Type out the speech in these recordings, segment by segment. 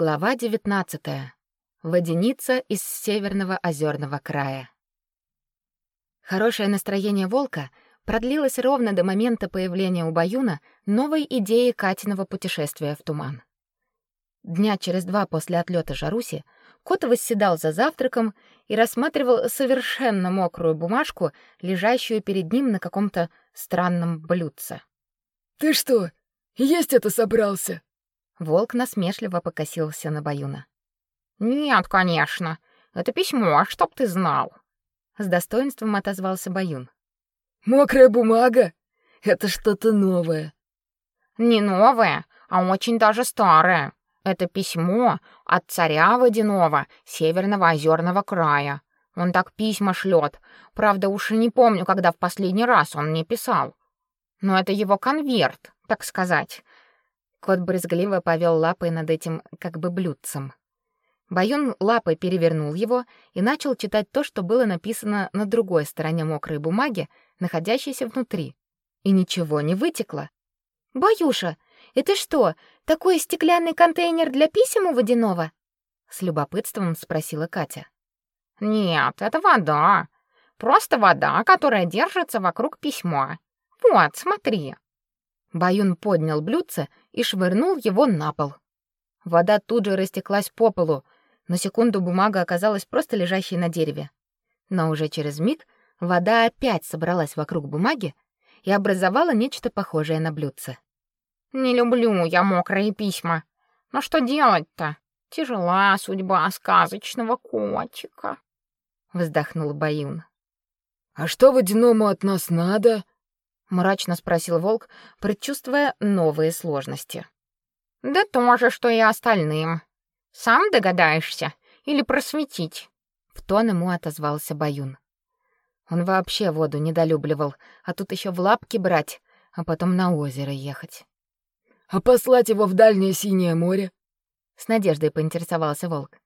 Глава 19. Водяница из северного озерного края. Хорошее настроение волка продлилось ровно до момента появления у Баюна новой идеи Катиного путешествия в туман. Дня через два после отлета Жаруси кот восседал за завтраком и рассматривал совершенно мокрую бумажку, лежащую перед ним на каком-то странном блюдце. «Ты что, есть это собрался?» Волк насмешливо покосился на Баюна. «Нет, конечно. Это письмо, чтоб ты знал». С достоинством отозвался Баюн. «Мокрая бумага? Это что-то новое». «Не новое, а очень даже старое. Это письмо от царя Водяного, Северного озерного края. Он так письма шлет. Правда, уж и не помню, когда в последний раз он мне писал. Но это его конверт, так сказать. Кот брезгливо повел лапой над этим как бы блюдцем. Баюн лапой перевернул его и начал читать то, что было написано на другой стороне мокрой бумаги, находящейся внутри. И ничего не вытекло. «Баюша, это что, такой стеклянный контейнер для писем у водяного?» С любопытством спросила Катя. «Нет, это вода. Просто вода, которая держится вокруг письма. Вот, смотри». Баюн поднял блюдце и швырнул его на пол. Вода тут же растеклась по полу. На секунду бумага оказалась просто лежащей на дереве. Но уже через миг вода опять собралась вокруг бумаги и образовала нечто похожее на блюдце. «Не люблю я мокрые письма. Но что делать-то? Тяжела судьба сказочного котика», — вздохнул Баюн. «А что водяному от нас надо?» Мрачно спросил волк, предчувствуя новые сложности. Да то же, что и остальным. Сам догадаешься или просветить? В тон ему отозвался Баюн. Он вообще воду недолюбливал, а тут еще в лапки брать, а потом на озеро ехать. А послать его в дальнее синее море? С надеждой поинтересовался волк.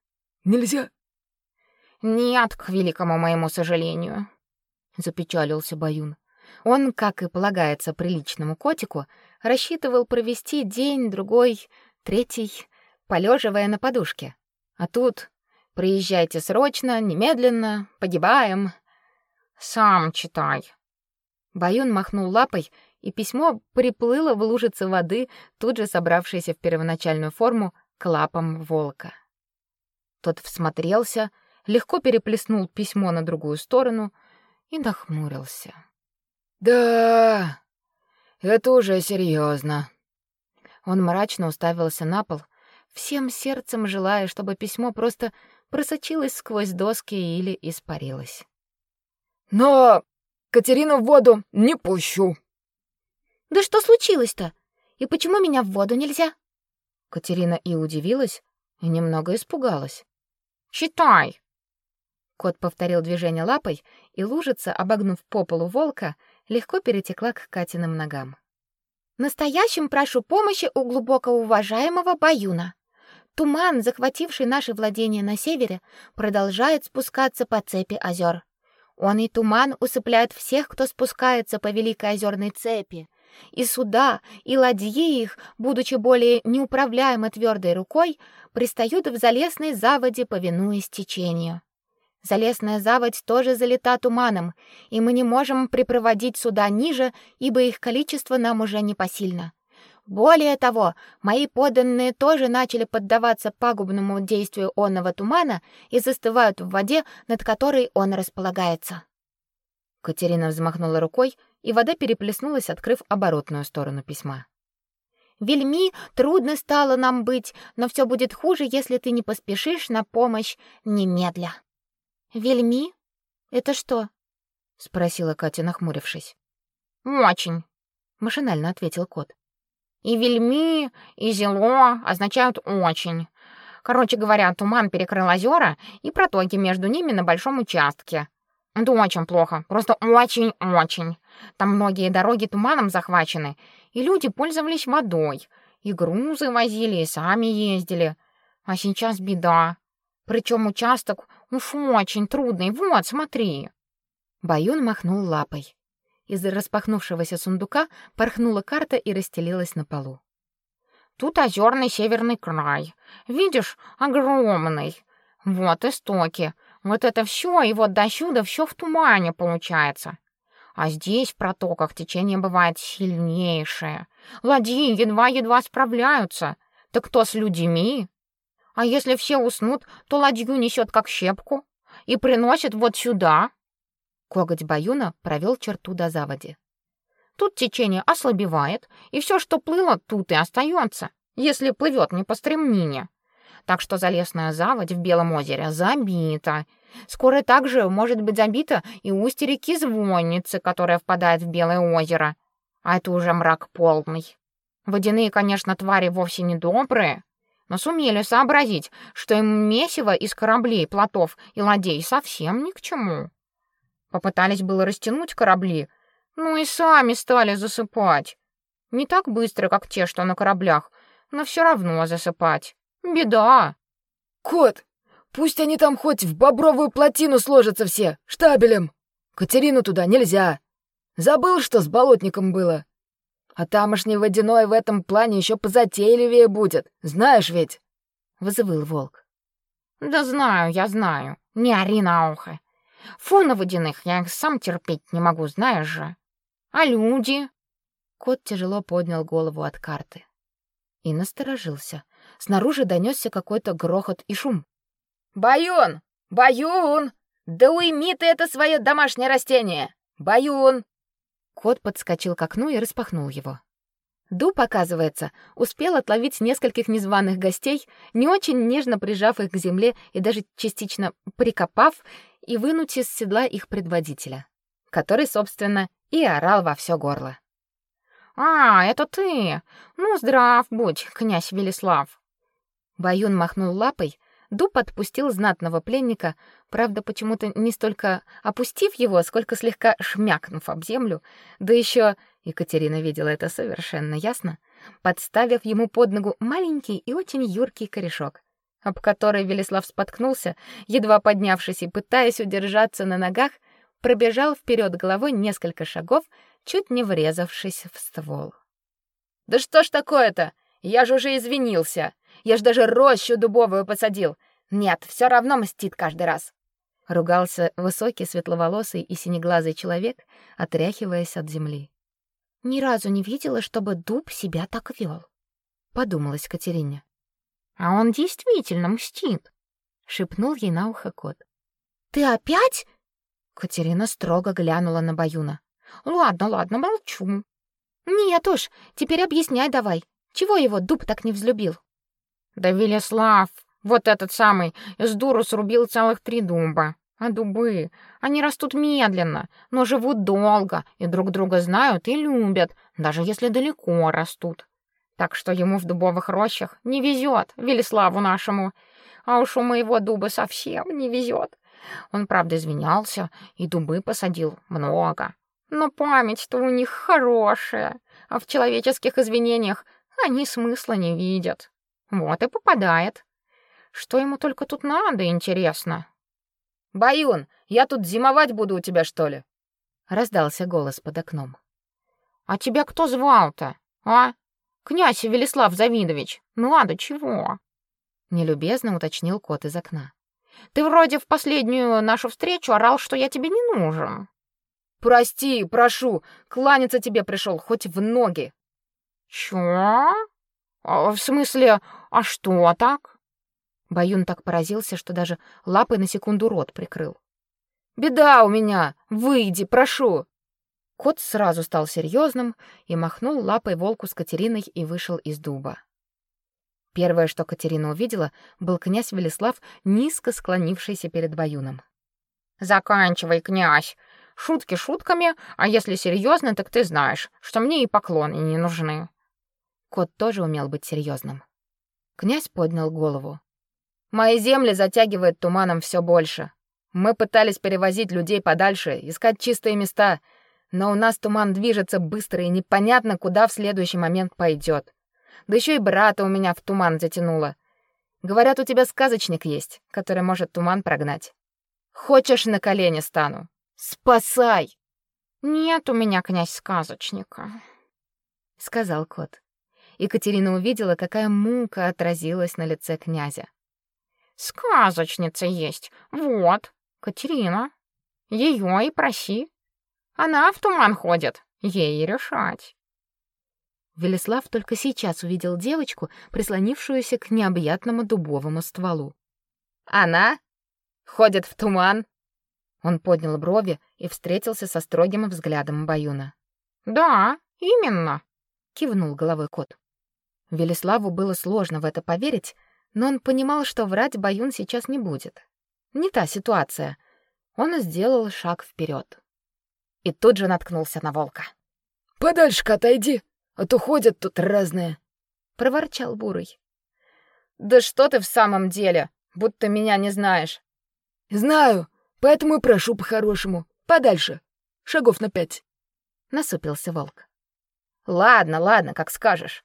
Нельзя? Нет, к великому моему сожалению, запечалился Баюн. Он, как и полагается приличному котику, рассчитывал провести день, другой, третий, полеживая на подушке. А тут приезжайте срочно, немедленно, погибаем. Сам читай. Баюн махнул лапой, и письмо приплыло в лужице воды, тут же собравшейся в первоначальную форму к лапам волка. Тот всмотрелся, легко переплеснул письмо на другую сторону и нахмурился. Да, это уже серьезно. Он мрачно уставился на пол, всем сердцем желая, чтобы письмо просто просочилось сквозь доски или испарилось. Но Катерину в воду не пущу. Да что случилось-то? И почему меня в воду нельзя? Катерина и удивилась, и немного испугалась. Читай. Кот повторил движение лапой, и лужица, обогнув по полу волка, легко перетекла к Катиным ногам. Настоящим прошу помощи у глубоко уважаемого Баюна. Туман, захвативший наши владения на севере, продолжает спускаться по цепи озер. Он и туман усыпляет всех, кто спускается по великой озерной цепи. И суда, и ладьи их, будучи более неуправляемо твердой рукой, пристают в залесной заводе, повинуясь течению. Залесная заводь тоже залита туманом, и мы не можем припроводить суда ниже, ибо их количество нам уже не посильно. Более того, мои подданные тоже начали поддаваться пагубному действию онного тумана и застывают в воде, над которой он располагается. Катерина взмахнула рукой, и вода переплеснулась, открыв оборотную сторону письма. Вельми трудно стало нам быть, но все будет хуже, если ты не поспешишь на помощь немедля. Вельми? Это что? спросила Катя, нахмурившись. Очень, машинально ответил кот. И вельми, и зело означают очень. Короче говоря, туман перекрыл озера и протоки между ними на большом участке. Это очень плохо, просто очень-очень. Там многие дороги туманом захвачены, и люди пользовались водой, и грузы возили, и сами ездили. А сейчас беда. Причем участок уж очень трудный. Вот, смотри. Баюн махнул лапой. Из распахнувшегося сундука порхнула карта и расстелилась на полу. Тут озерный северный край. Видишь, огромный. Вот истоки. Вот это все, и вот до сюда все в тумане получается. А здесь в протоках течение бывает сильнейшее. Ладьи едва-едва справляются. Так кто с людьми? А если все уснут, то ладью несет как щепку и приносит вот сюда. Коготь Баюна провел черту до заводи. Тут течение ослабевает, и все, что плыло, тут и остается, если плывет не по стремнине. Так что залесная заводь в Белом озере забита. Скоро также может быть забита и устье реки Звонницы, которая впадает в Белое озеро. А это уже мрак полный. Водяные, конечно, твари вовсе не добрые, но сумели сообразить, что им месиво из кораблей, плотов и ладей совсем ни к чему. Попытались было растянуть корабли, ну и сами стали засыпать. Не так быстро, как те, что на кораблях, но все равно засыпать. Беда. Кот, пусть они там хоть в бобровую плотину сложатся все, штабелем. Катерину туда нельзя. Забыл, что с болотником было. А тамошний водяной в этом плане еще позатейливее будет, знаешь ведь? Вызывал волк. Да знаю, я знаю. Не ори на ухо. Фу на водяных, я их сам терпеть не могу, знаешь же. А люди? Кот тяжело поднял голову от карты и насторожился. Снаружи донесся какой-то грохот и шум. «Баюн! Баюн! Да уйми ты это свое домашнее растение! Баюн!» Кот подскочил к окну и распахнул его. Дуб, оказывается, успел отловить нескольких незваных гостей, не очень нежно прижав их к земле и даже частично прикопав, и вынуть из седла их предводителя, который, собственно, и орал во все горло. «А, это ты! Ну, здрав будь, князь Велислав!» Баюн махнул лапой, дуб отпустил знатного пленника, правда, почему-то не столько опустив его, сколько слегка шмякнув об землю, да еще Екатерина видела это совершенно ясно, подставив ему под ногу маленький и очень юркий корешок, об который Велислав споткнулся, едва поднявшись и пытаясь удержаться на ногах, пробежал вперед головой несколько шагов, чуть не врезавшись в ствол. «Да что ж такое-то? Я же уже извинился. Я ж даже рощу дубовую посадил. Нет, все равно мстит каждый раз». Ругался высокий, светловолосый и синеглазый человек, отряхиваясь от земли. «Ни разу не видела, чтобы дуб себя так вел», — подумалась Катерине. «А он действительно мстит», — шепнул ей на ухо кот. «Ты опять?» Катерина строго глянула на Баюна. Ладно, ладно, молчу. Нет уж, теперь объясняй давай. Чего его дуб так не взлюбил? Да Велеслав, вот этот самый, из дуру срубил целых три дуба. А дубы, они растут медленно, но живут долго и друг друга знают и любят, даже если далеко растут. Так что ему в дубовых рощах не везет, Велеславу нашему. А уж у моего дуба совсем не везет. Он, правда, извинялся и дубы посадил много. Но память-то у них хорошая, а в человеческих извинениях они смысла не видят. Вот и попадает. Что ему только тут надо, интересно? Баюн, я тут зимовать буду у тебя, что ли? раздался голос под окном. А тебя кто звал-то? А? Князь Велислав Завидович. Ну ладно, чего? нелюбезно уточнил кот из окна. Ты вроде в последнюю нашу встречу орал, что я тебе не нужен. Прости, прошу, кланяться тебе пришел, хоть в ноги. Чё? А, в смысле, а что так? Баюн так поразился, что даже лапой на секунду рот прикрыл. Беда у меня, выйди, прошу. Кот сразу стал серьезным и махнул лапой волку с Катериной и вышел из дуба. Первое, что Катерина увидела, был князь Велислав, низко склонившийся перед Баюном. «Заканчивай, князь! Шутки шутками, а если серьезно, так ты знаешь, что мне и поклоны не нужны. Кот тоже умел быть серьезным. Князь поднял голову. Мои земли затягивает туманом все больше. Мы пытались перевозить людей подальше, искать чистые места, но у нас туман движется быстро и непонятно, куда в следующий момент пойдет. Да еще и брата у меня в туман затянуло. Говорят, у тебя сказочник есть, который может туман прогнать. Хочешь, на колени стану? Спасай!» «Нет у меня, князь, сказочника», — сказал кот. Екатерина увидела, какая мука отразилась на лице князя. Сказочница есть. Вот, Катерина. Ее и проси. Она в туман ходит, ей решать. Велеслав только сейчас увидел девочку, прислонившуюся к необъятному дубовому стволу. Она ходит в туман. Он поднял брови и встретился со строгим взглядом Баюна. Да, именно, кивнул головой кот. Велеславу было сложно в это поверить, но он понимал, что врать Баюн сейчас не будет. Не та ситуация. Он сделал шаг вперед и тут же наткнулся на волка. «Подальше отойди, а то ходят тут разные», — проворчал Бурый. «Да что ты в самом деле, будто меня не знаешь». «Знаю, поэтому и прошу по-хорошему. Подальше. Шагов на пять». Насупился волк. «Ладно, ладно, как скажешь».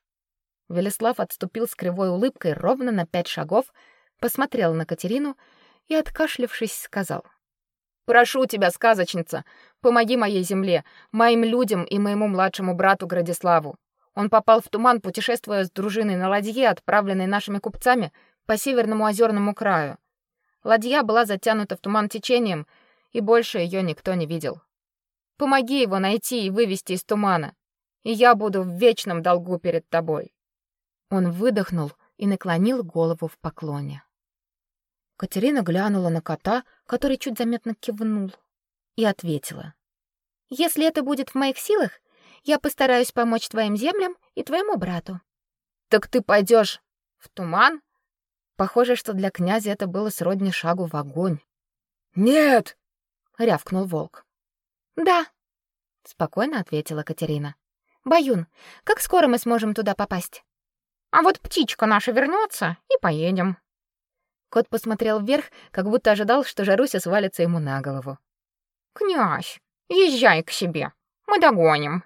Велеслав отступил с кривой улыбкой ровно на пять шагов, посмотрел на Катерину и, откашлившись, сказал. «Прошу тебя, сказочница, помоги моей земле, моим людям и моему младшему брату Градиславу. Он попал в туман, путешествуя с дружиной на ладье, отправленной нашими купцами по северному озерному краю. Ладья была затянута в туман течением, и больше ее никто не видел. Помоги его найти и вывести из тумана, и я буду в вечном долгу перед тобой. Он выдохнул и наклонил голову в поклоне. Катерина глянула на кота, который чуть заметно кивнул, и ответила: "Если это будет в моих силах, я постараюсь помочь твоим землям и твоему брату". "Так ты пойдешь в туман?" Похоже, что для князя это было сродни шагу в огонь. "Нет!" рявкнул волк. "Да", спокойно ответила Катерина. "Баюн, как скоро мы сможем туда попасть?" А вот птичка наша вернется и поедем. Кот посмотрел вверх, как будто ожидал, что Жаруся свалится ему на голову. Князь, езжай к себе. Мы догоним.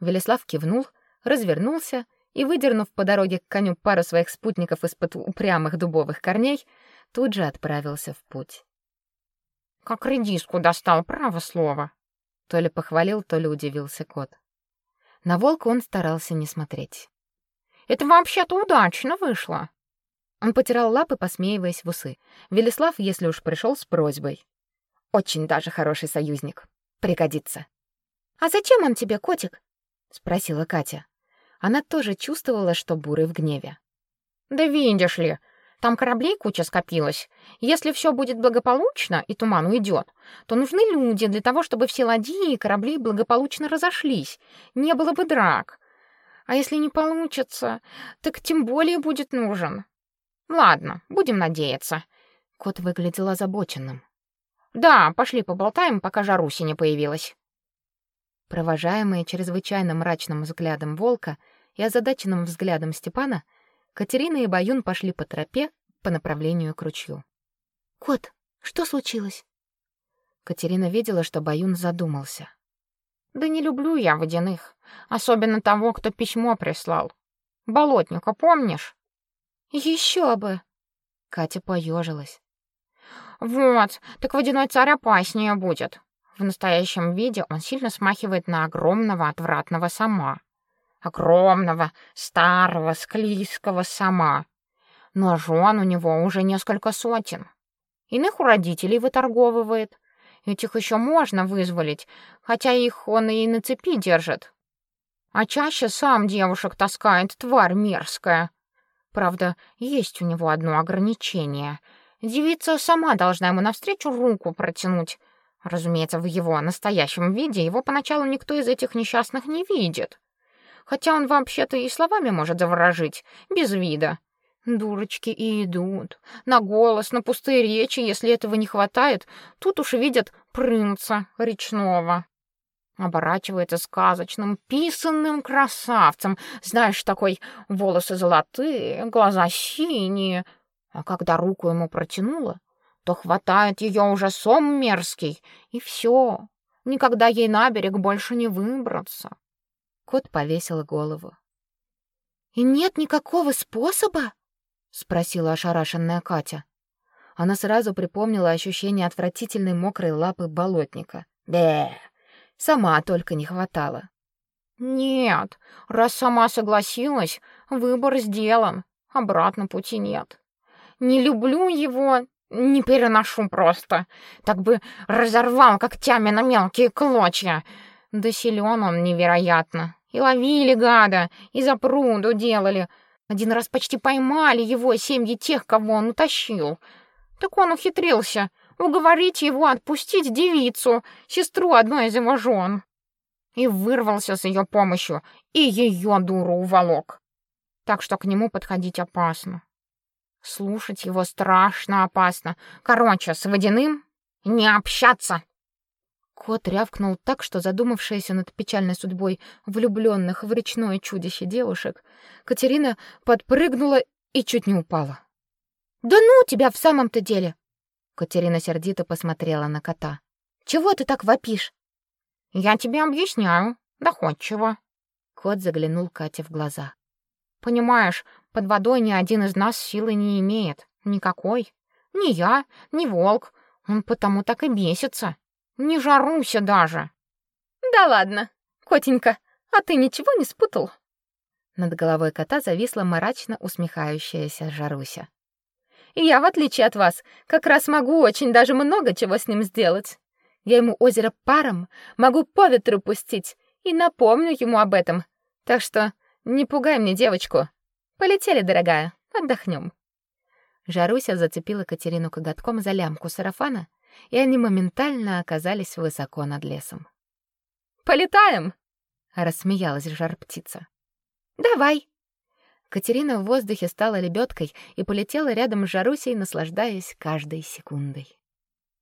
Велеслав кивнул, развернулся и, выдернув по дороге к коню пару своих спутников из-под упрямых дубовых корней, тут же отправился в путь. Как редиску достал, право слово. То ли похвалил, то ли удивился кот. На волка он старался не смотреть. Это вообще-то удачно вышло. Он потирал лапы, посмеиваясь в усы. Велеслав, если уж пришел с просьбой. Очень даже хороший союзник. Пригодится. «А зачем он тебе, котик?» — спросила Катя. Она тоже чувствовала, что Бурый в гневе. «Да видишь ли, там кораблей куча скопилось. Если все будет благополучно и туман уйдет, то нужны люди для того, чтобы все ладьи и корабли благополучно разошлись. Не было бы драк. А если не получится, так тем более будет нужен. Ладно, будем надеяться. Кот выглядел озабоченным. Да, пошли поболтаем, пока Жаруси не появилась. Провожаемые чрезвычайно мрачным взглядом волка и озадаченным взглядом Степана, Катерина и Баюн пошли по тропе по направлению к ручью. «Кот, что случилось?» Катерина видела, что Баюн задумался. Да не люблю я водяных, особенно того, кто письмо прислал. Болотника, помнишь? Еще бы. Катя поежилась. Вот, так водяной царь опаснее будет. В настоящем виде он сильно смахивает на огромного отвратного сама. Огромного, старого, склизкого сама. Но жен у него уже несколько сотен. Иных у родителей выторговывает. Этих еще можно вызволить, хотя их он и на цепи держит. А чаще сам девушек таскает, тварь мерзкая. Правда, есть у него одно ограничение. Девица сама должна ему навстречу руку протянуть. Разумеется, в его настоящем виде его поначалу никто из этих несчастных не видит. Хотя он вообще-то и словами может заворожить, без вида. Дурочки и идут. На голос, на пустые речи, если этого не хватает, тут уж видят принца речного. Оборачивается сказочным, писанным красавцем. Знаешь, такой волосы золотые, глаза синие. А когда руку ему протянула, то хватает ее уже сом мерзкий, и все. Никогда ей на берег больше не выбраться. Кот повесил голову. «И нет никакого способа?» — спросила ошарашенная Катя. Она сразу припомнила ощущение отвратительной мокрой лапы болотника. Бе! Сама только не хватало. Нет, раз сама согласилась, выбор сделан, обратно пути нет. Не люблю его, не переношу просто. Так бы разорвал когтями на мелкие клочья. Да силен он невероятно. И ловили гада, и за пруду делали. Один раз почти поймали его семьи тех, кого он утащил. Так он ухитрился уговорить его отпустить девицу, сестру одной из его жен. И вырвался с ее помощью, и ее дуру уволок. Так что к нему подходить опасно. Слушать его страшно опасно. Короче, с водяным не общаться. Кот рявкнул так, что задумавшаяся над печальной судьбой влюбленных в речное чудище девушек, Катерина подпрыгнула и чуть не упала. «Да ну тебя в самом-то деле!» Катерина сердито посмотрела на кота. «Чего ты так вопишь?» «Я тебе объясняю, доходчиво». Кот заглянул Кате в глаза. «Понимаешь, под водой ни один из нас силы не имеет. Никакой. Ни я, ни волк. Он потому так и бесится. Не жаруся даже. Да ладно, котенька, а ты ничего не спутал? Над головой кота зависла мрачно усмехающаяся Жаруся. Я, в отличие от вас, как раз могу очень даже много чего с ним сделать. Я ему озеро паром могу по ветру пустить и напомню ему об этом. Так что не пугай мне девочку. Полетели, дорогая, отдохнем. Жаруся зацепила Катерину коготком за лямку сарафана и они моментально оказались высоко над лесом. «Полетаем!» — рассмеялась жар-птица. «Давай!» Катерина в воздухе стала лебедкой и полетела рядом с Жарусей, наслаждаясь каждой секундой.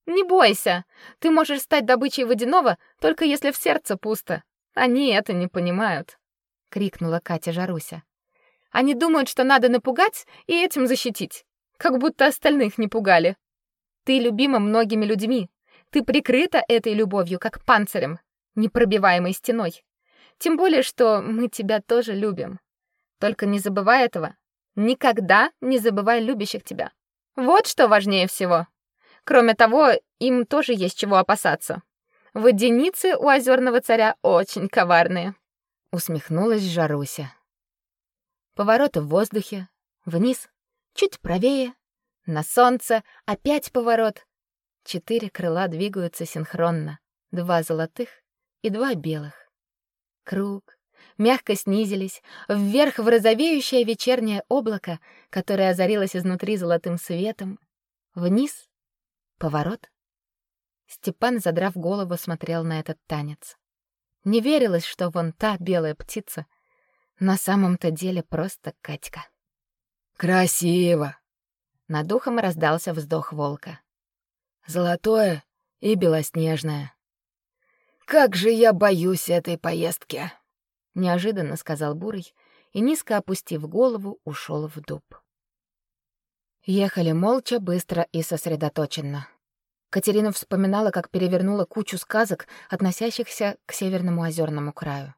«Не бойся! Ты можешь стать добычей водяного, только если в сердце пусто. Они это не понимают!» — крикнула Катя Жаруся. «Они думают, что надо напугать и этим защитить, как будто остальных не пугали. Ты любима многими людьми. Ты прикрыта этой любовью, как панцирем, непробиваемой стеной. Тем более, что мы тебя тоже любим. Только не забывай этого. Никогда не забывай любящих тебя. Вот что важнее всего. Кроме того, им тоже есть чего опасаться. Водяницы у озерного царя очень коварные. Усмехнулась Жаруся. Повороты в воздухе, вниз, чуть правее, на солнце опять поворот. Четыре крыла двигаются синхронно, два золотых и два белых. Круг, мягко снизились, вверх в розовеющее вечернее облако, которое озарилось изнутри золотым светом, вниз — поворот. Степан, задрав голову, смотрел на этот танец. Не верилось, что вон та белая птица на самом-то деле просто Катька. «Красиво!» Над духом раздался вздох волка. «Золотое и белоснежное. Как же я боюсь этой поездки!» Неожиданно сказал Бурый и, низко опустив голову, ушел в дуб. Ехали молча, быстро и сосредоточенно. Катерина вспоминала, как перевернула кучу сказок, относящихся к Северному озерному краю.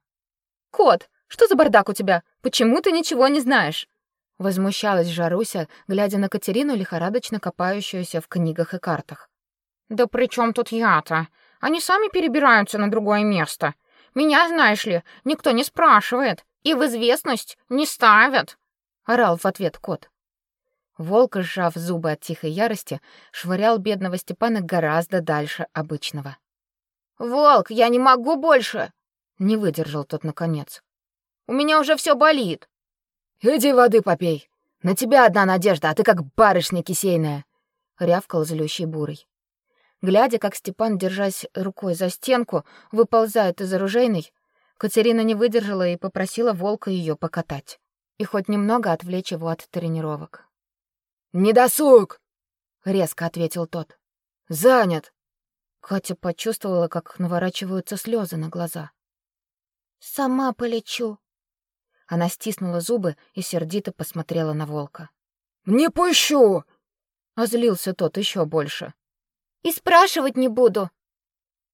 «Кот, что за бардак у тебя? Почему ты ничего не знаешь?» Возмущалась Жаруся, глядя на Катерину, лихорадочно копающуюся в книгах и картах. «Да при чем тут я-то? Они сами перебираются на другое место. Меня, знаешь ли, никто не спрашивает и в известность не ставят!» — орал в ответ кот. Волк, сжав зубы от тихой ярости, швырял бедного Степана гораздо дальше обычного. «Волк, я не могу больше!» — не выдержал тот наконец. «У меня уже все болит!» «Иди воды попей. На тебя одна надежда, а ты как барышня кисейная», — рявкал злющий бурый. Глядя, как Степан, держась рукой за стенку, выползает из оружейной, Катерина не выдержала и попросила волка ее покатать и хоть немного отвлечь его от тренировок. «Не досуг!» — резко ответил тот. «Занят!» Катя почувствовала, как наворачиваются слезы на глаза. «Сама полечу», она стиснула зубы и сердито посмотрела на волка. «Не пущу!» Озлился тот еще больше. «И спрашивать не буду!»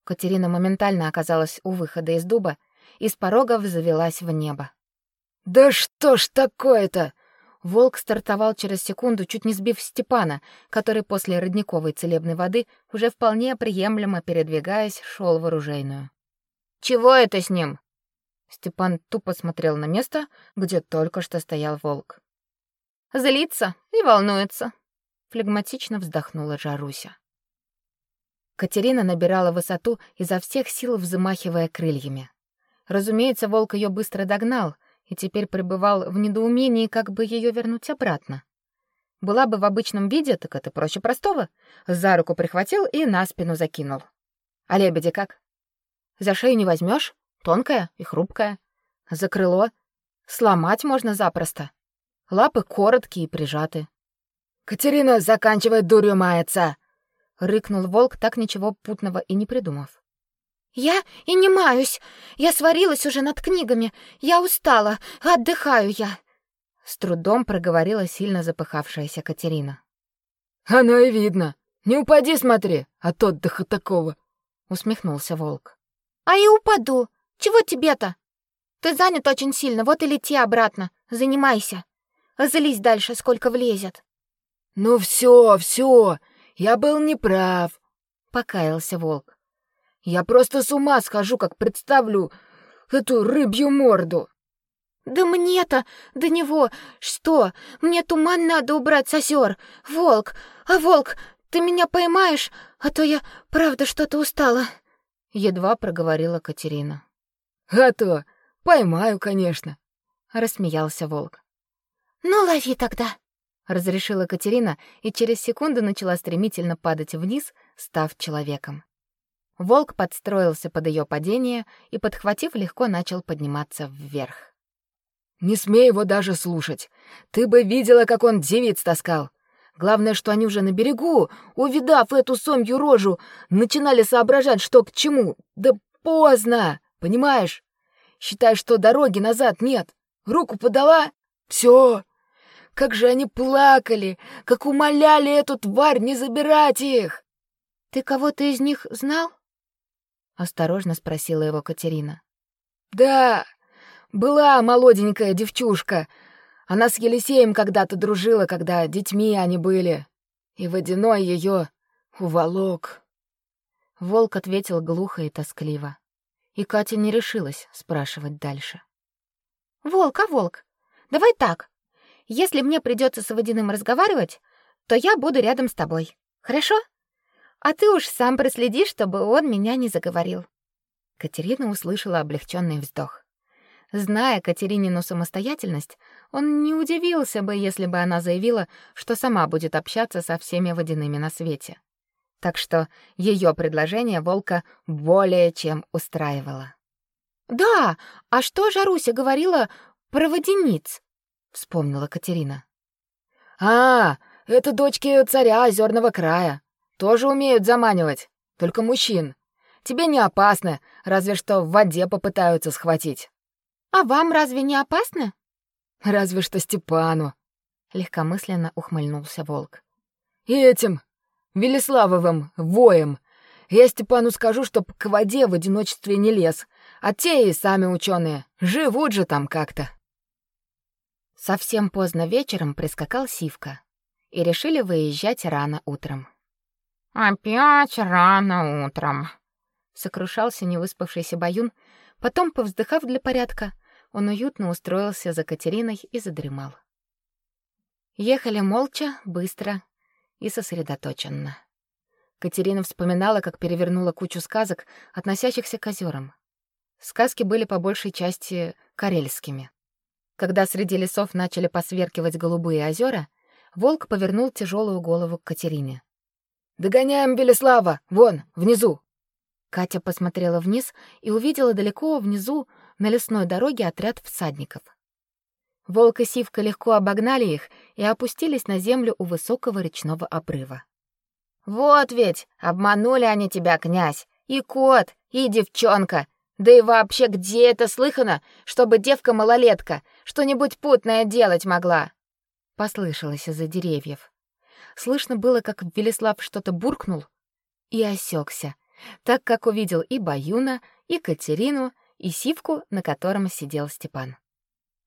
Катерина моментально оказалась у выхода из дуба и с порога взвелась в небо. «Да что ж такое-то?» Волк стартовал через секунду, чуть не сбив Степана, который после родниковой целебной воды уже вполне приемлемо передвигаясь шел в оружейную. «Чего это с ним?» Степан тупо смотрел на место, где только что стоял волк. Злится и волнуется. Флегматично вздохнула Жаруся. Катерина набирала высоту изо всех сил, взмахивая крыльями. Разумеется, волк ее быстро догнал и теперь пребывал в недоумении, как бы ее вернуть обратно. Была бы в обычном виде, так это проще простого. За руку прихватил и на спину закинул. А лебеди как? За шею не возьмешь, тонкая и хрупкая. За крыло сломать можно запросто. Лапы короткие и прижаты. «Катерина, заканчивай дурью маяться!» — рыкнул волк, так ничего путного и не придумав. «Я и не маюсь. Я сварилась уже над книгами. Я устала. Отдыхаю я». С трудом проговорила сильно запыхавшаяся Катерина. «Оно и видно. Не упади, смотри, от отдыха такого!» — усмехнулся волк. «А и упаду. Чего тебе-то? Ты занят очень сильно, вот и лети обратно. Занимайся. Злись дальше, сколько влезет». «Ну все, все, я был неправ», — покаялся волк. «Я просто с ума схожу, как представлю эту рыбью морду». «Да мне-то до него что? Мне туман надо убрать с озер. Волк, а волк, ты меня поймаешь, а то я правда что-то устала». Едва проговорила Катерина. «А то, поймаю, конечно», — рассмеялся волк. «Ну, лови тогда», разрешила Катерина и через секунду начала стремительно падать вниз, став человеком. Волк подстроился под ее падение и, подхватив, легко начал подниматься вверх. «Не смей его даже слушать. Ты бы видела, как он девиц таскал. Главное, что они уже на берегу, увидав эту сомью рожу, начинали соображать, что к чему. Да поздно, понимаешь? Считай, что дороги назад нет. Руку подала — все, как же они плакали, как умоляли эту тварь не забирать их! Ты кого-то из них знал? Осторожно спросила его Катерина. Да, была молоденькая девчушка. Она с Елисеем когда-то дружила, когда детьми они были. И водяной ее уволок. Волк ответил глухо и тоскливо. И Катя не решилась спрашивать дальше. «Волк, а волк? Давай так. Если мне придется с водяным разговаривать, то я буду рядом с тобой. Хорошо? А ты уж сам проследи, чтобы он меня не заговорил. Катерина услышала облегченный вздох. Зная Катеринину самостоятельность, он не удивился бы, если бы она заявила, что сама будет общаться со всеми водяными на свете. Так что ее предложение волка более чем устраивало. Да, а что Жаруся говорила про водяниц? вспомнила Катерина. А, это дочки царя Озерного края. Тоже умеют заманивать, только мужчин. Тебе не опасно, разве что в воде попытаются схватить. А вам разве не опасно? Разве что Степану, легкомысленно ухмыльнулся волк. И этим Велиславовым воем. Я Степану скажу, чтоб к воде в одиночестве не лез, а те и сами ученые живут же там как-то. Совсем поздно вечером прискакал Сивка, и решили выезжать рано утром. «Опять рано утром», — сокрушался невыспавшийся Баюн, потом, повздыхав для порядка, он уютно устроился за Катериной и задремал. Ехали молча, быстро и сосредоточенно. Катерина вспоминала, как перевернула кучу сказок, относящихся к озерам. Сказки были по большей части карельскими. Когда среди лесов начали посверкивать голубые озера, волк повернул тяжелую голову к Катерине. «Догоняем Велеслава! Вон, внизу!» Катя посмотрела вниз и увидела далеко внизу на лесной дороге отряд всадников. Волк и Сивка легко обогнали их и опустились на землю у высокого речного обрыва. «Вот ведь, обманули они тебя, князь! И кот, и девчонка! Да и вообще, где это слыхано, чтобы девка-малолетка что-нибудь путное делать могла?» Послышалось из-за деревьев. Слышно было, как Велеслав что-то буркнул и осекся, так как увидел и Баюна, и Катерину, и сивку, на котором сидел Степан.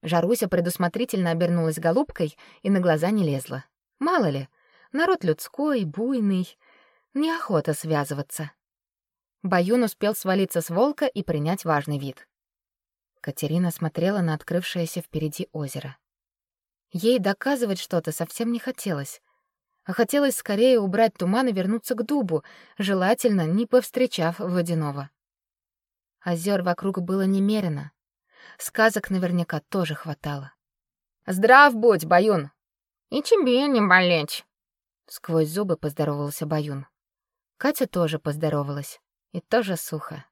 Жаруся предусмотрительно обернулась голубкой и на глаза не лезла. Мало ли, народ людской, буйный, неохота связываться. Баюн успел свалиться с волка и принять важный вид. Катерина смотрела на открывшееся впереди озеро. Ей доказывать что-то совсем не хотелось, а хотелось скорее убрать туман и вернуться к дубу, желательно не повстречав водяного. Озер вокруг было немерено. Сказок наверняка тоже хватало. «Здрав будь, Баюн!» «И тебе не болеть!» Сквозь зубы поздоровался Баюн. Катя тоже поздоровалась. И тоже сухо.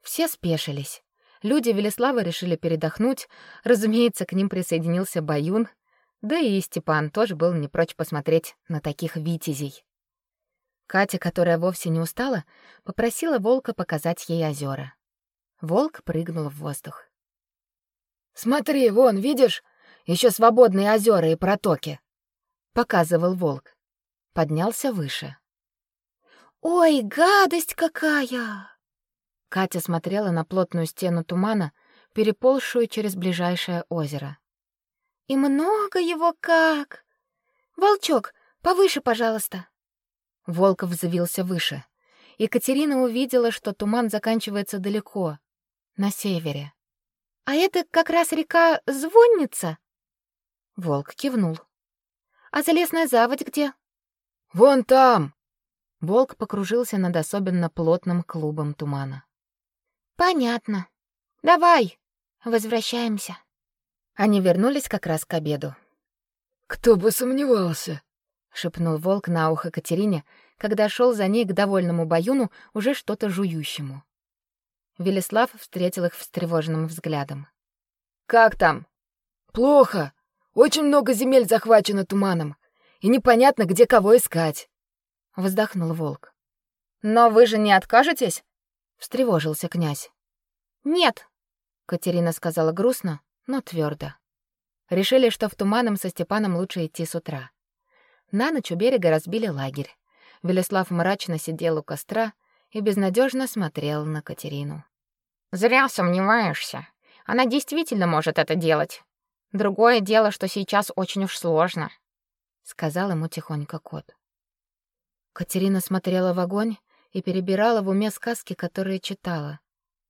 Все спешились. Люди Велеслава решили передохнуть. Разумеется, к ним присоединился Баюн. Да и Степан тоже был не прочь посмотреть на таких витязей. Катя, которая вовсе не устала, попросила волка показать ей озера. Волк прыгнул в воздух. «Смотри, вон, видишь? Еще свободные озера и протоки!» — показывал волк. Поднялся выше. «Ой, гадость какая!» Катя смотрела на плотную стену тумана, переползшую через ближайшее озеро. «И много его как! Волчок, повыше, пожалуйста!» Волков взвился выше. Екатерина увидела, что туман заканчивается далеко, на севере. «А это как раз река Звонница?» Волк кивнул. «А залесная заводь где?» «Вон там!» Волк покружился над особенно плотным клубом тумана. Понятно. Давай, возвращаемся. Они вернулись как раз к обеду. Кто бы сомневался, шепнул волк на ухо Катерине, когда шел за ней к довольному Баюну, уже что-то жующему. Велеслав встретил их встревоженным взглядом. Как там? Плохо. Очень много земель захвачено туманом, и непонятно, где кого искать. Вздохнул волк. Но вы же не откажетесь? встревожился князь. Нет, Катерина сказала грустно, но твердо. Решили, что в туманом со Степаном лучше идти с утра. На ночь у берега разбили лагерь. Велеслав мрачно сидел у костра и безнадежно смотрел на Катерину. Зря сомневаешься. Она действительно может это делать. Другое дело, что сейчас очень уж сложно, сказал ему тихонько кот. Катерина смотрела в огонь и перебирала в уме сказки, которые читала.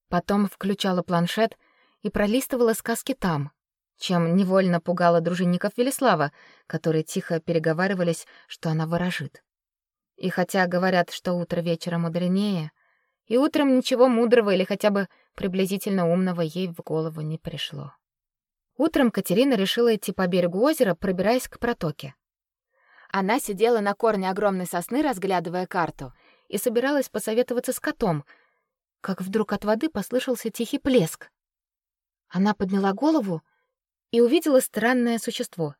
Потом включала планшет и пролистывала сказки там, чем невольно пугала дружинников Велеслава, которые тихо переговаривались, что она ворожит. И хотя говорят, что утро вечера мудренее, и утром ничего мудрого или хотя бы приблизительно умного ей в голову не пришло. Утром Катерина решила идти по берегу озера, пробираясь к протоке. Она сидела на корне огромной сосны, разглядывая карту, и собиралась посоветоваться с котом, как вдруг от воды послышался тихий плеск. Она подняла голову и увидела странное существо.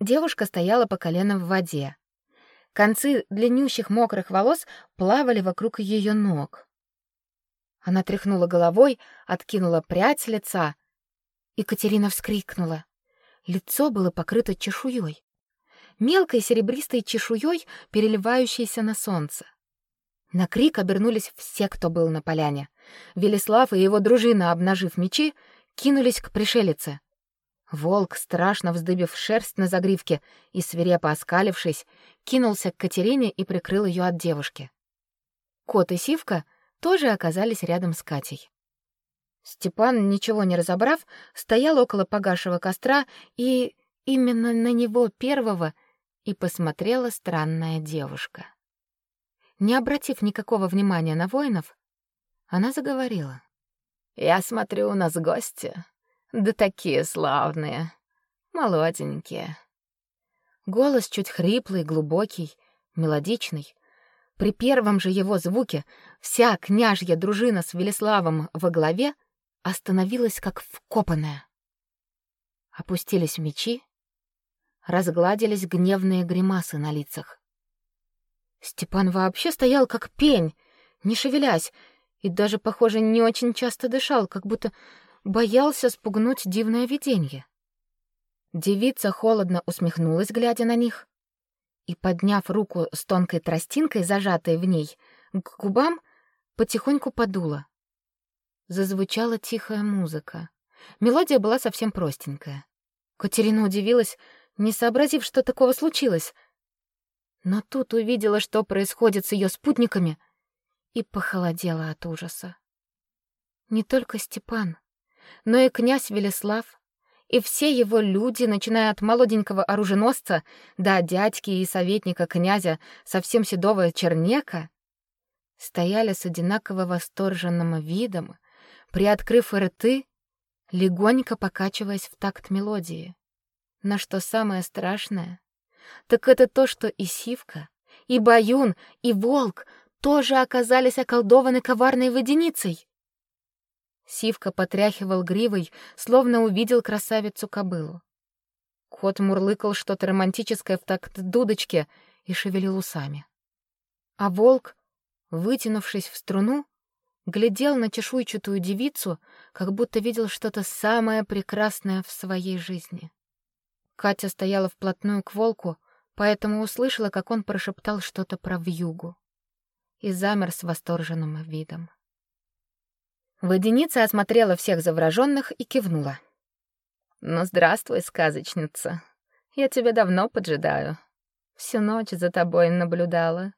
Девушка стояла по колено в воде. Концы длиннющих мокрых волос плавали вокруг ее ног. Она тряхнула головой, откинула прядь лица. и Катерина вскрикнула. Лицо было покрыто чешуей. Мелкой серебристой чешуей, переливающейся на солнце. На крик обернулись все, кто был на поляне. Велеслав и его дружина, обнажив мечи, кинулись к пришелице. Волк, страшно вздыбив шерсть на загривке и свирепо оскалившись, кинулся к Катерине и прикрыл ее от девушки. Кот и Сивка тоже оказались рядом с Катей. Степан, ничего не разобрав, стоял около погашего костра, и именно на него первого и посмотрела странная девушка. Не обратив никакого внимания на воинов, она заговорила. «Я смотрю, у нас гости. Да такие славные, молоденькие». Голос чуть хриплый, глубокий, мелодичный. При первом же его звуке вся княжья дружина с Велеславом во главе остановилась как вкопанная. Опустились мечи, разгладились гневные гримасы на лицах. Степан вообще стоял как пень, не шевелясь, и даже, похоже, не очень часто дышал, как будто боялся спугнуть дивное видение. Девица холодно усмехнулась, глядя на них, и, подняв руку с тонкой тростинкой, зажатой в ней, к губам потихоньку подула. Зазвучала тихая музыка. Мелодия была совсем простенькая. Катерина удивилась, не сообразив, что такого случилось — но тут увидела, что происходит с ее спутниками, и похолодела от ужаса. Не только Степан, но и князь Велеслав, и все его люди, начиная от молоденького оруженосца до дядьки и советника князя, совсем седого чернека, стояли с одинаково восторженным видом, приоткрыв рты, легонько покачиваясь в такт мелодии. Но что самое страшное, так это то, что и Сивка, и Баюн, и Волк тоже оказались околдованы коварной водяницей. Сивка потряхивал гривой, словно увидел красавицу-кобылу. Кот мурлыкал что-то романтическое в такт дудочке и шевелил усами. А волк, вытянувшись в струну, глядел на чешуйчатую девицу, как будто видел что-то самое прекрасное в своей жизни. Катя стояла вплотную к волку, поэтому услышала, как он прошептал что-то про вьюгу и замер с восторженным видом. Водяница осмотрела всех завороженных и кивнула. «Ну, здравствуй, сказочница. Я тебя давно поджидаю. Всю ночь за тобой наблюдала.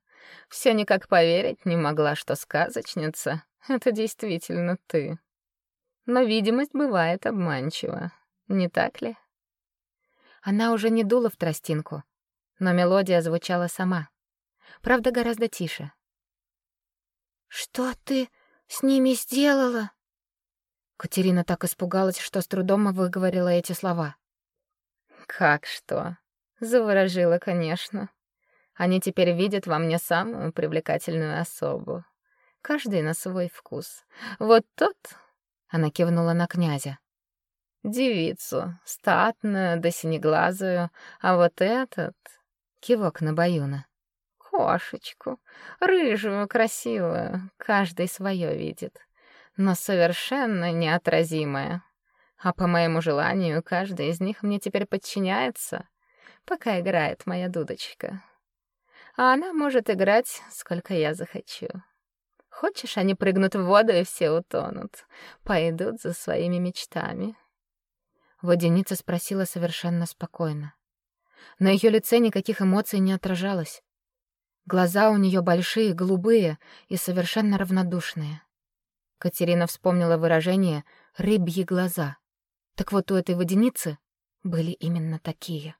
Все никак поверить не могла, что сказочница — это действительно ты. Но видимость бывает обманчива, не так ли?» Она уже не дула в тростинку, но мелодия звучала сама. Правда, гораздо тише. «Что ты...» с ними сделала?» Катерина так испугалась, что с трудом выговорила эти слова. «Как что?» Заворожила, конечно. Они теперь видят во мне самую привлекательную особу. Каждый на свой вкус. Вот тот, она кивнула на князя. Девицу, статную да синеглазую, а вот этот кивок на Баюна кошечку, рыжую, красивую, каждый свое видит, но совершенно неотразимая. А по моему желанию, каждый из них мне теперь подчиняется, пока играет моя дудочка. А она может играть, сколько я захочу. Хочешь, они прыгнут в воду и все утонут, пойдут за своими мечтами. Водяница спросила совершенно спокойно. На ее лице никаких эмоций не отражалось. Глаза у нее большие, голубые и совершенно равнодушные. Катерина вспомнила выражение «рыбьи глаза». Так вот у этой водяницы были именно такие.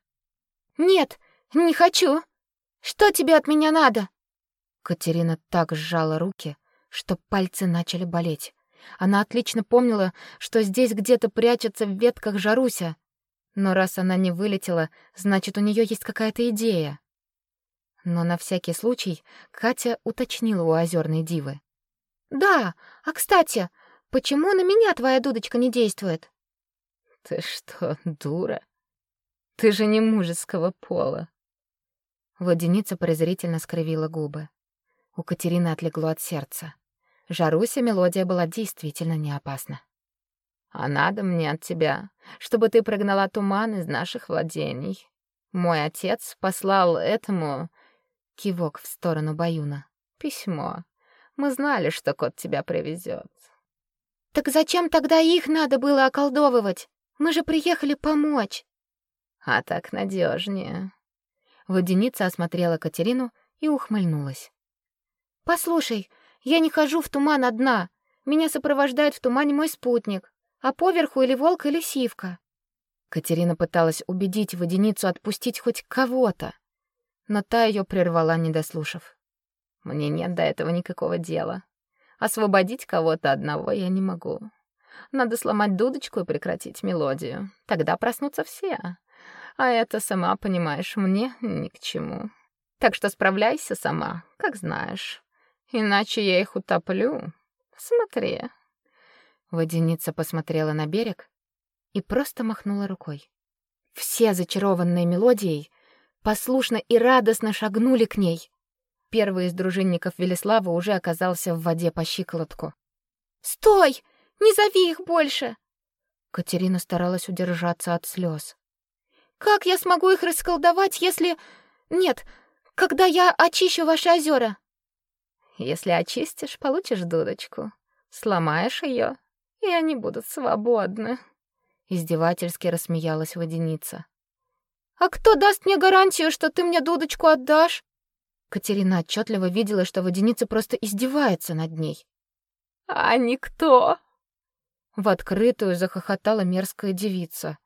«Нет, не хочу! Что тебе от меня надо?» Катерина так сжала руки, что пальцы начали болеть. Она отлично помнила, что здесь где-то прячется в ветках Жаруся. Но раз она не вылетела, значит, у нее есть какая-то идея. Но на всякий случай Катя уточнила у озерной дивы. «Да, а, кстати, почему на меня твоя дудочка не действует?» «Ты что, дура? Ты же не мужеского пола!» Водяница презрительно скривила губы. У Катерины отлегло от сердца. Жаруся мелодия была действительно не опасна. «А надо мне от тебя, чтобы ты прогнала туман из наших владений. Мой отец послал этому Кивок в сторону Баюна. Письмо. Мы знали, что кот тебя привезет. Так зачем тогда их надо было околдовывать? Мы же приехали помочь. А так надежнее. Водяница осмотрела Катерину и ухмыльнулась. Послушай, я не хожу в туман одна. Меня сопровождает в тумане мой спутник, а поверху или волк, или сивка. Катерина пыталась убедить водяницу отпустить хоть кого-то, но та ее прервала, не дослушав. Мне нет до этого никакого дела. Освободить кого-то одного я не могу. Надо сломать дудочку и прекратить мелодию. Тогда проснутся все. А это, сама понимаешь, мне ни к чему. Так что справляйся сама, как знаешь. Иначе я их утоплю. Смотри. Водяница посмотрела на берег и просто махнула рукой. Все, зачарованные мелодией, послушно и радостно шагнули к ней. Первый из дружинников Велеслава уже оказался в воде по щиколотку. «Стой! Не зови их больше!» Катерина старалась удержаться от слез. «Как я смогу их расколдовать, если... Нет, когда я очищу ваши озера?» «Если очистишь, получишь дудочку. Сломаешь ее, и они будут свободны». Издевательски рассмеялась водяница. А кто даст мне гарантию, что ты мне дудочку отдашь? Катерина отчетливо видела, что водяница просто издевается над ней. А никто. В открытую захохотала мерзкая девица.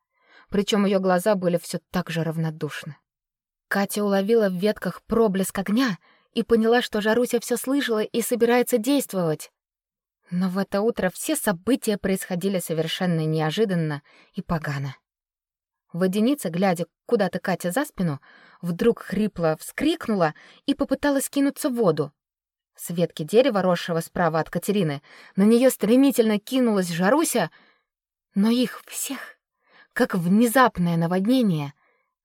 Причем ее глаза были все так же равнодушны. Катя уловила в ветках проблеск огня и поняла, что Жаруся все слышала и собирается действовать. Но в это утро все события происходили совершенно неожиданно и погано. Водяница, глядя куда-то Катя за спину, вдруг хрипло вскрикнула и попыталась кинуться в воду. С ветки дерева, росшего справа от Катерины, на нее стремительно кинулась Жаруся, но их всех, как внезапное наводнение,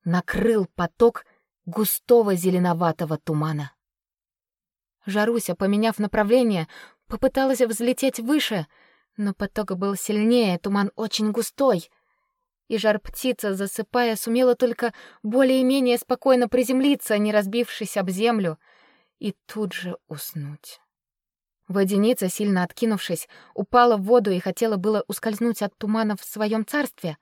накрыл поток густого зеленоватого тумана. Жаруся, поменяв направление, попыталась взлететь выше, но поток был сильнее, туман очень густой — и жар-птица, засыпая, сумела только более-менее спокойно приземлиться, не разбившись об землю, и тут же уснуть. Водяница, сильно откинувшись, упала в воду и хотела было ускользнуть от тумана в своем царстве,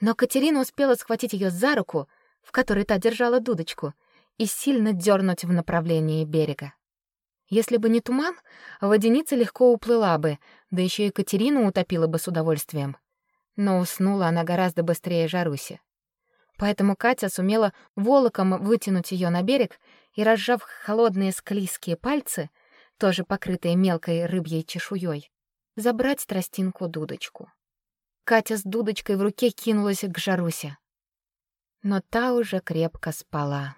но Катерина успела схватить ее за руку, в которой та держала дудочку, и сильно дернуть в направлении берега. Если бы не туман, водяница легко уплыла бы, да еще и Катерину утопила бы с удовольствием но уснула она гораздо быстрее Жаруси. Поэтому Катя сумела волоком вытянуть ее на берег и, разжав холодные склизкие пальцы, тоже покрытые мелкой рыбьей чешуей, забрать тростинку-дудочку. Катя с дудочкой в руке кинулась к Жарусе. Но та уже крепко спала.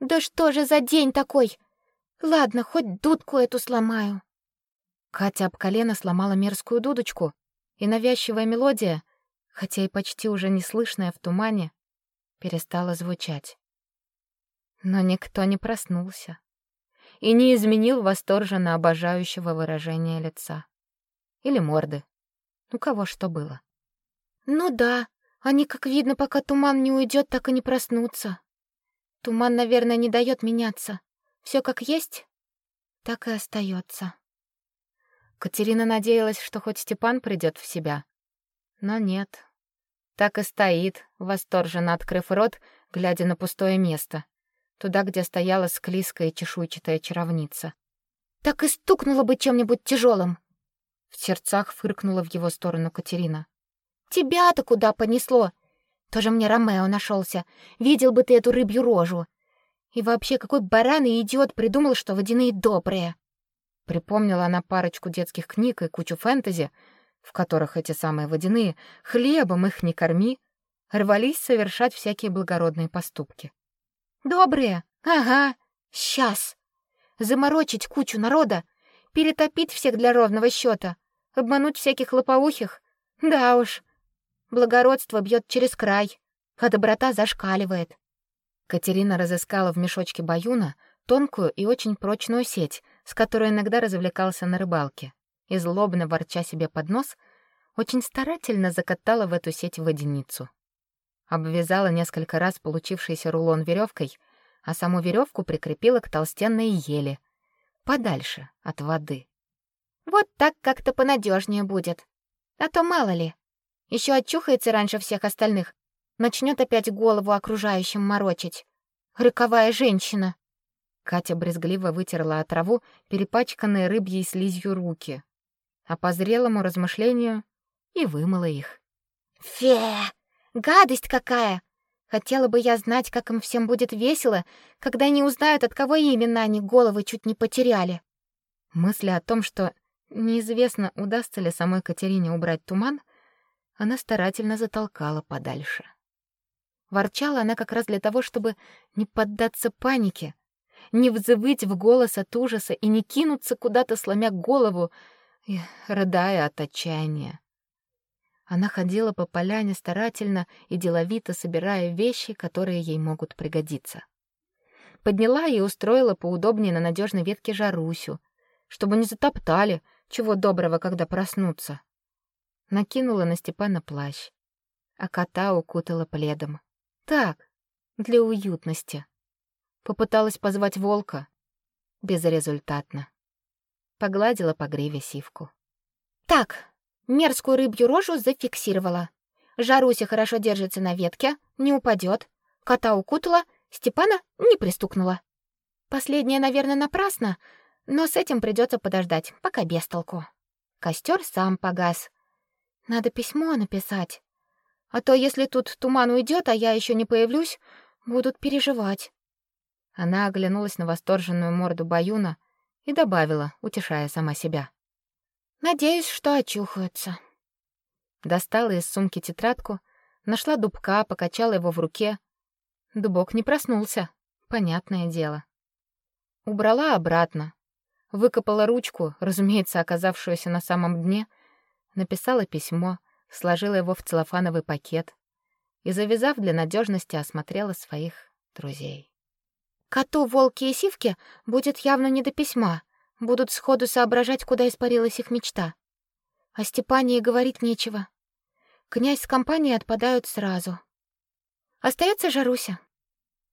«Да что же за день такой? Ладно, хоть дудку эту сломаю». Катя об колено сломала мерзкую дудочку, и навязчивая мелодия, хотя и почти уже не слышная в тумане, перестала звучать. Но никто не проснулся и не изменил восторженно обожающего выражения лица. Или морды. У кого что было. «Ну да, они, как видно, пока туман не уйдет, так и не проснутся. Туман, наверное, не дает меняться. Все как есть, так и остается. Катерина надеялась, что хоть Степан придет в себя. Но нет. Так и стоит, восторженно открыв рот, глядя на пустое место, туда, где стояла склизкая чешуйчатая чаровница. Так и стукнула бы чем-нибудь тяжелым. В сердцах фыркнула в его сторону Катерина. Тебя-то куда понесло? Тоже мне Ромео нашелся. Видел бы ты эту рыбью рожу. И вообще, какой баран и идиот придумал, что водяные добрые. Припомнила она парочку детских книг и кучу фэнтези, в которых эти самые водяные «хлебом их не корми» рвались совершать всякие благородные поступки. «Добрые? Ага. Сейчас. Заморочить кучу народа, перетопить всех для ровного счета, обмануть всяких лопоухих? Да уж. Благородство бьет через край, а доброта зашкаливает». Катерина разыскала в мешочке баюна тонкую и очень прочную сеть — с которой иногда развлекался на рыбалке, и злобно ворча себе под нос, очень старательно закатала в эту сеть водяницу. Обвязала несколько раз получившийся рулон веревкой, а саму веревку прикрепила к толстенной еле, подальше от воды. Вот так как-то понадежнее будет. А то мало ли, еще очухается раньше всех остальных, начнет опять голову окружающим морочить. Рыковая женщина. Катя брезгливо вытерла от траву перепачканные рыбьей слизью руки, а по зрелому размышлению и вымыла их. «Фе! Гадость какая! Хотела бы я знать, как им всем будет весело, когда они узнают, от кого именно они головы чуть не потеряли». Мысли о том, что неизвестно, удастся ли самой Катерине убрать туман, она старательно затолкала подальше. Ворчала она как раз для того, чтобы не поддаться панике, не взвыть в голос от ужаса и не кинуться куда-то, сломя голову, рыдая от отчаяния. Она ходила по поляне старательно и деловито собирая вещи, которые ей могут пригодиться. Подняла и устроила поудобнее на надежной ветке Жарусю, чтобы не затоптали, чего доброго, когда проснутся. Накинула на Степана плащ, а кота укутала пледом. Так, для уютности. Попыталась позвать волка. Безрезультатно. Погладила по гриве сивку. «Так, мерзкую рыбью рожу зафиксировала. Жаруся хорошо держится на ветке, не упадет. Кота укутала, Степана не пристукнула. Последнее, наверное, напрасно, но с этим придется подождать, пока без толку. Костер сам погас. Надо письмо написать. А то если тут туман уйдет, а я еще не появлюсь, будут переживать. Она оглянулась на восторженную морду Баюна и добавила, утешая сама себя: "Надеюсь, что очухаются". Достала из сумки тетрадку, нашла дубка, покачала его в руке. Дубок не проснулся, понятное дело. Убрала обратно, выкопала ручку, разумеется, оказавшуюся на самом дне, написала письмо, сложила его в целлофановый пакет и, завязав для надежности, осмотрела своих друзей. Коту, волки и сивки будет явно не до письма, будут сходу соображать, куда испарилась их мечта. О Степане и говорить нечего. Князь с компанией отпадают сразу. Остается Жаруся.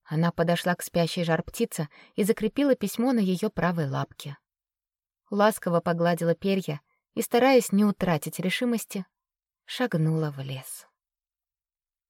Она подошла к спящей жар-птице и закрепила письмо на ее правой лапке. Ласково погладила перья и, стараясь не утратить решимости, шагнула в лес.